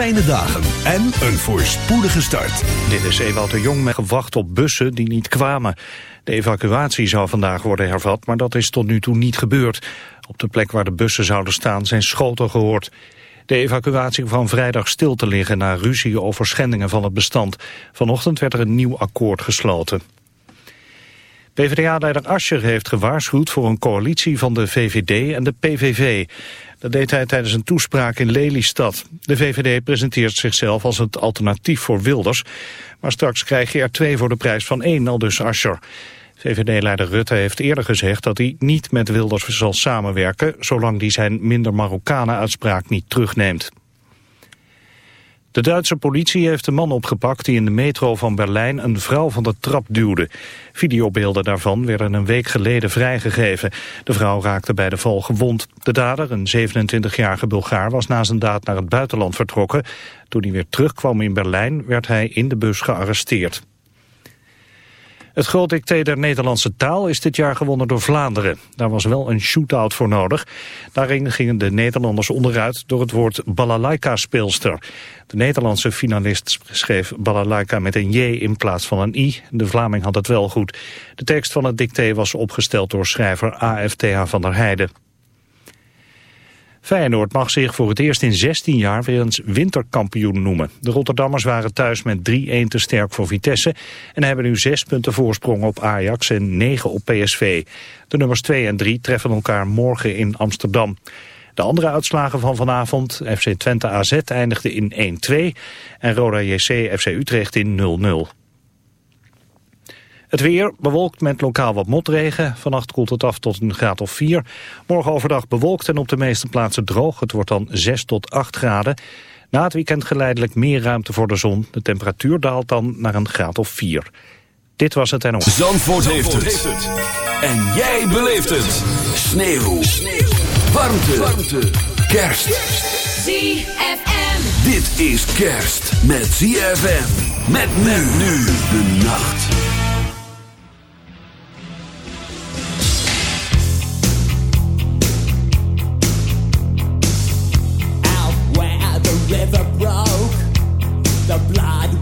fijne dagen en een voorspoedige start. Dit is Ewout de Jong met gewacht op bussen die niet kwamen. De evacuatie zou vandaag worden hervat, maar dat is tot nu toe niet gebeurd. Op de plek waar de bussen zouden staan zijn schoten gehoord. De evacuatie kwam vrijdag stil te liggen na ruzie over schendingen van het bestand. Vanochtend werd er een nieuw akkoord gesloten. PvdA-leider Ascher heeft gewaarschuwd voor een coalitie van de VVD en de PVV. Dat deed hij tijdens een toespraak in Lelystad. De VVD presenteert zichzelf als het alternatief voor Wilders. Maar straks krijg je er twee voor de prijs van één, al dus Ascher. VVD-leider Rutte heeft eerder gezegd dat hij niet met Wilders zal samenwerken... zolang die zijn minder Marokkanen-uitspraak niet terugneemt. De Duitse politie heeft een man opgepakt die in de metro van Berlijn een vrouw van de trap duwde. Videobeelden daarvan werden een week geleden vrijgegeven. De vrouw raakte bij de val gewond. De dader, een 27-jarige Bulgaar, was na zijn daad naar het buitenland vertrokken. Toen hij weer terugkwam in Berlijn werd hij in de bus gearresteerd. Het groot dicté der Nederlandse taal is dit jaar gewonnen door Vlaanderen. Daar was wel een shootout voor nodig. Daarin gingen de Nederlanders onderuit door het woord balalaika-speelster. De Nederlandse finalist schreef balalaika met een J in plaats van een I. De Vlaming had het wel goed. De tekst van het dicté was opgesteld door schrijver AFTH van der Heijden. Feyenoord mag zich voor het eerst in 16 jaar weer eens winterkampioen noemen. De Rotterdammers waren thuis met 3-1 te sterk voor Vitesse... en hebben nu 6 punten voorsprong op Ajax en 9 op PSV. De nummers 2 en 3 treffen elkaar morgen in Amsterdam. De andere uitslagen van vanavond, FC Twente AZ eindigde in 1-2... en Roda JC FC Utrecht in 0-0. Het weer bewolkt met lokaal wat motregen. Vannacht koelt het af tot een graad of 4. Morgen overdag bewolkt en op de meeste plaatsen droog. Het wordt dan 6 tot 8 graden. Na het weekend geleidelijk meer ruimte voor de zon. De temperatuur daalt dan naar een graad of 4. Dit was het en Zandvoort, heeft, het. En jij beleeft het. Sneeuw. Sneeuw. Warmte. Warmte. Kerst. ZFM. Dit is kerst met ZFM. Met men nu de nacht. River broke, the bloodwood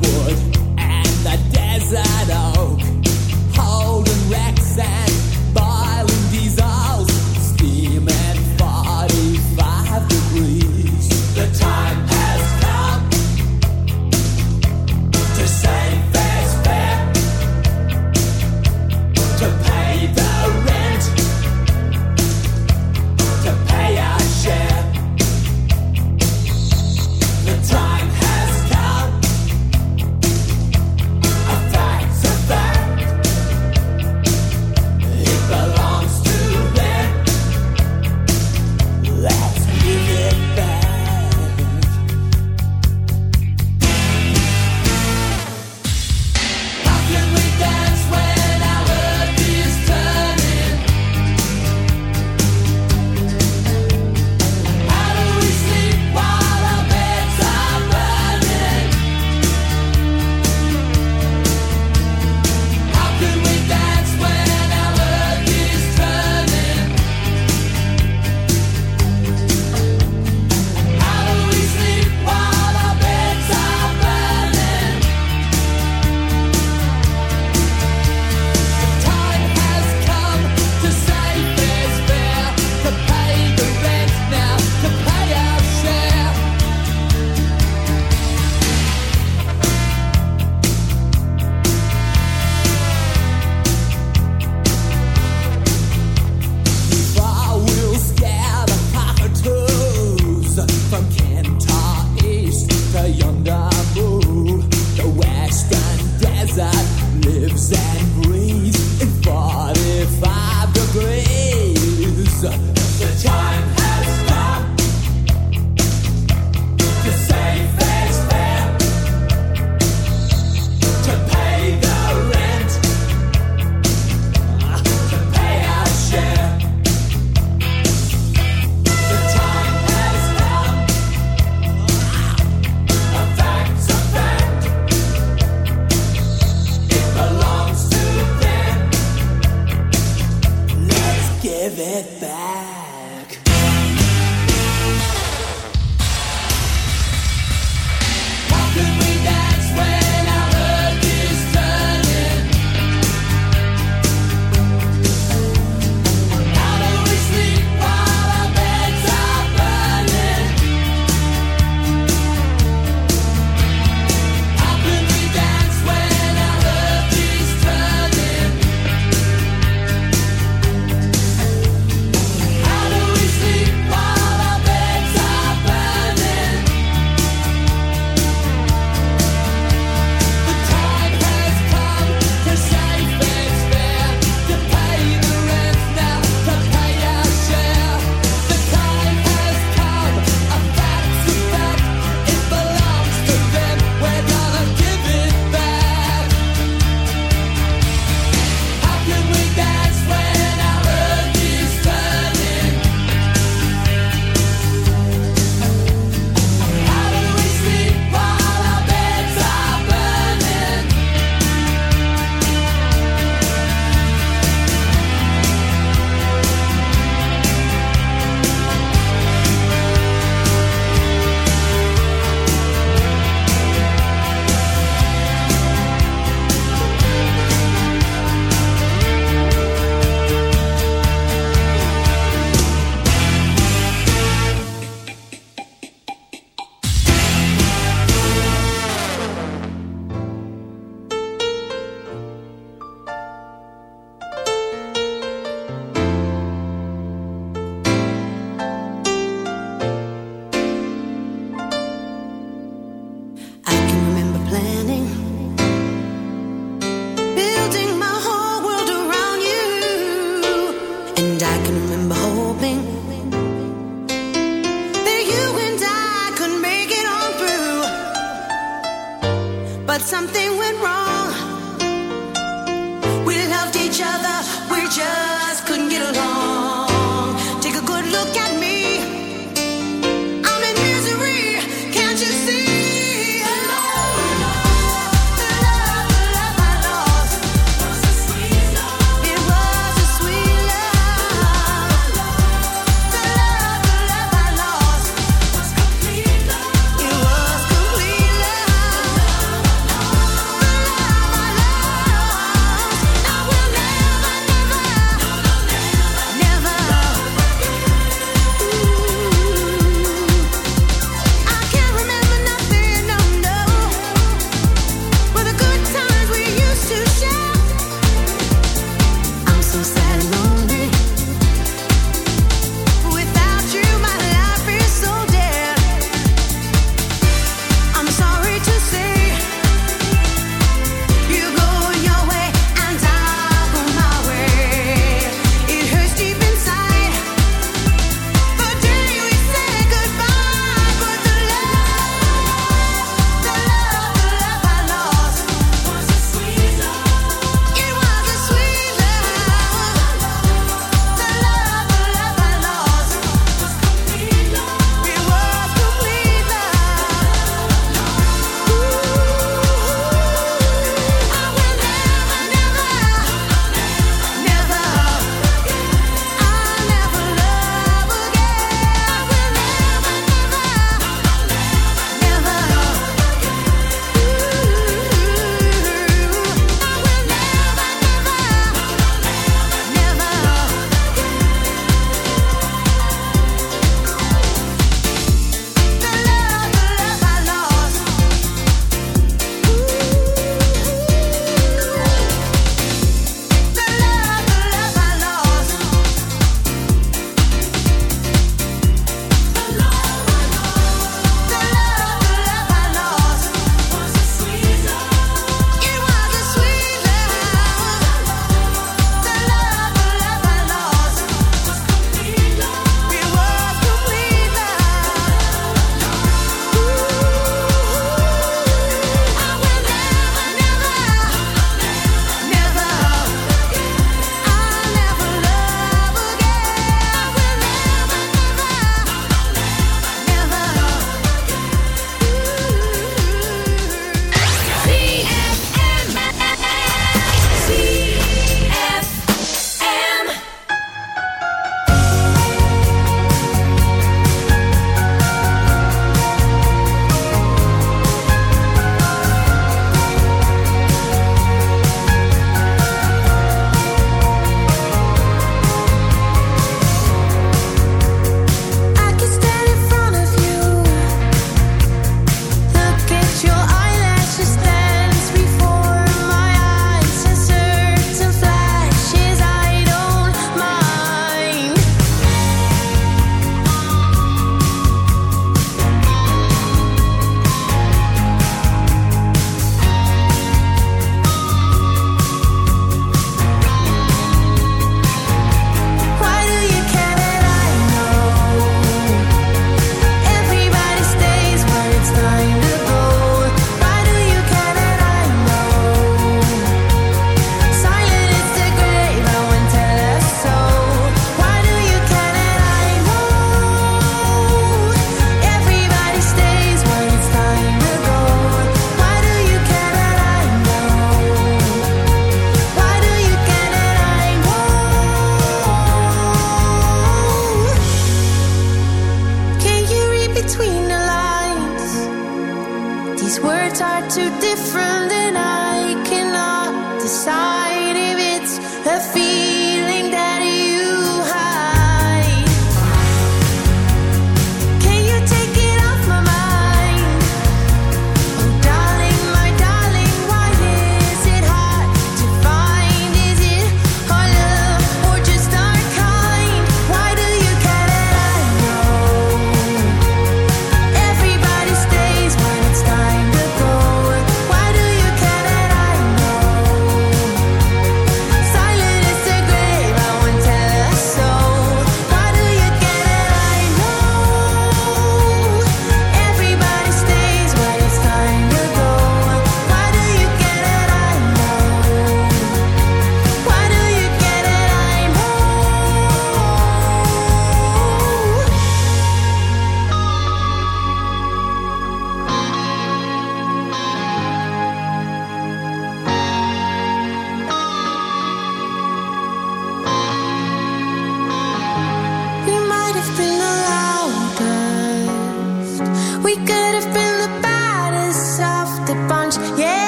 These words are too different, and I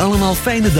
Allemaal fijne dag.